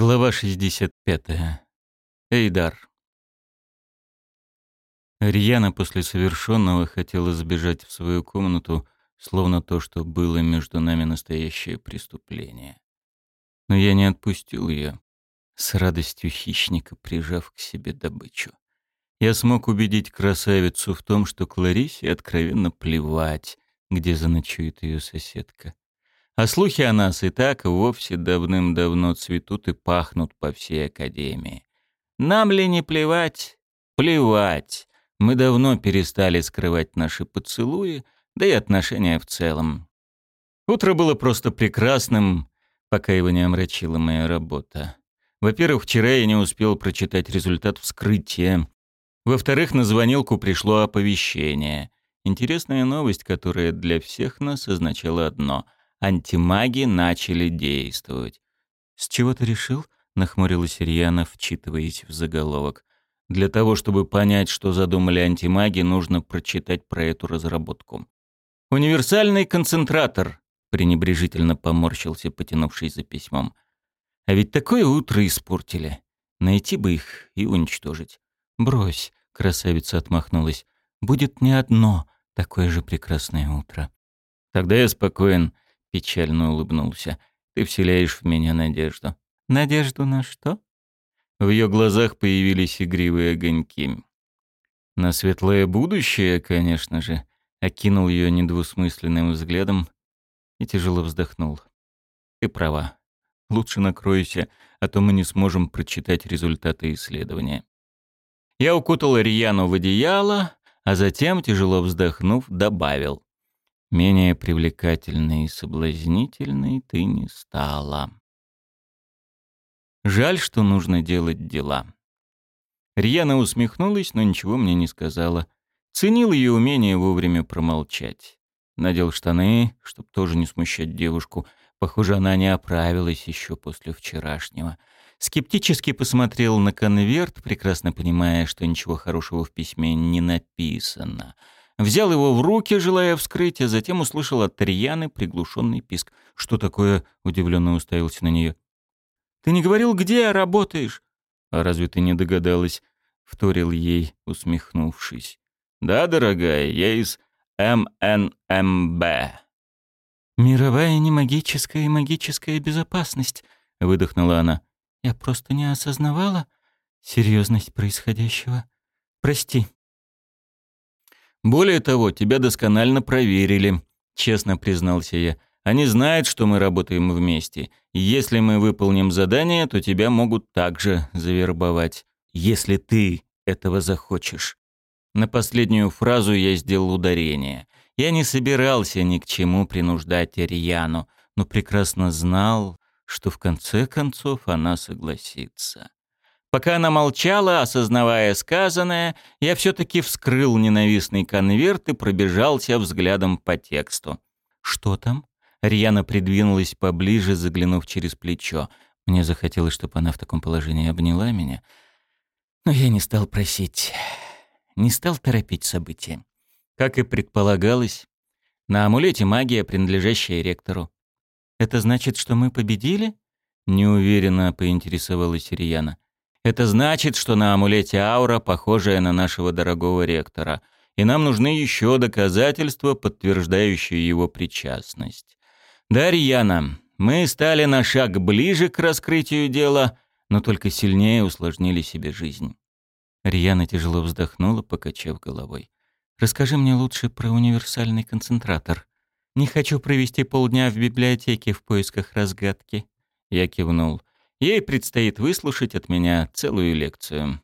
Глава 65. Эйдар. Рьяна после совершенного хотела сбежать в свою комнату, словно то, что было между нами настоящее преступление. Но я не отпустил ее, с радостью хищника прижав к себе добычу. Я смог убедить красавицу в том, что Кларисе откровенно плевать, где заночует ее соседка. А слухи о нас и так вовсе давным-давно цветут и пахнут по всей Академии. Нам ли не плевать? Плевать. Мы давно перестали скрывать наши поцелуи, да и отношения в целом. Утро было просто прекрасным, пока его не омрачила моя работа. Во-первых, вчера я не успел прочитать результат вскрытия. Во-вторых, на звонилку пришло оповещение. Интересная новость, которая для всех нас означала одно — антимаги начали действовать. «С чего ты решил?» — нахмурилась Ирьяна, вчитываясь в заголовок. «Для того, чтобы понять, что задумали антимаги, нужно прочитать про эту разработку». «Универсальный концентратор», — пренебрежительно поморщился, потянувшись за письмом. «А ведь такое утро испортили. Найти бы их и уничтожить». «Брось», — красавица отмахнулась. «Будет не одно такое же прекрасное утро». «Тогда я спокоен», Печально улыбнулся. «Ты вселяешь в меня надежду». «Надежду на что?» В ее глазах появились игривые огоньки. «На светлое будущее, конечно же», — окинул ее недвусмысленным взглядом и тяжело вздохнул. «Ты права. Лучше накройся, а то мы не сможем прочитать результаты исследования». Я укутал Рьяну в одеяло, а затем, тяжело вздохнув, добавил. Менее привлекательной и соблазнительной ты не стала. Жаль, что нужно делать дела. Рьяна усмехнулась, но ничего мне не сказала. Ценил ее умение вовремя промолчать. Надел штаны, чтобы тоже не смущать девушку. Похоже, она не оправилась еще после вчерашнего. Скептически посмотрел на конверт, прекрасно понимая, что ничего хорошего в письме не написано — Взял его в руки, желая вскрыть, а затем услышал от Тарьяны приглушенный писк. «Что такое?» — удивленно уставился на нее. «Ты не говорил, где работаешь?» «А разве ты не догадалась?» — вторил ей, усмехнувшись. «Да, дорогая, я из МНМБ». «Мировая немагическая и магическая безопасность», — выдохнула она. «Я просто не осознавала серьезность происходящего. Прости». Более того, тебя досконально проверили, честно признался я. Они знают, что мы работаем вместе. если мы выполним задание, то тебя могут также завербовать, если ты этого захочешь. На последнюю фразу я сделал ударение. Я не собирался ни к чему принуждать Ариану, но прекрасно знал, что в конце концов она согласится. Пока она молчала, осознавая сказанное, я все-таки вскрыл ненавистный конверт и пробежался взглядом по тексту. «Что там?» Рьяна придвинулась поближе, заглянув через плечо. Мне захотелось, чтобы она в таком положении обняла меня. Но я не стал просить. Не стал торопить события. Как и предполагалось, на амулете магия, принадлежащая ректору. «Это значит, что мы победили?» Неуверенно поинтересовалась Рьяна. Это значит, что на амулете аура похожая на нашего дорогого ректора, и нам нужны еще доказательства, подтверждающие его причастность. Да, Рьяна, мы стали на шаг ближе к раскрытию дела, но только сильнее усложнили себе жизнь. Рьяна тяжело вздохнула, покачав головой. «Расскажи мне лучше про универсальный концентратор. Не хочу провести полдня в библиотеке в поисках разгадки». Я кивнул. Ей предстоит выслушать от меня целую лекцию.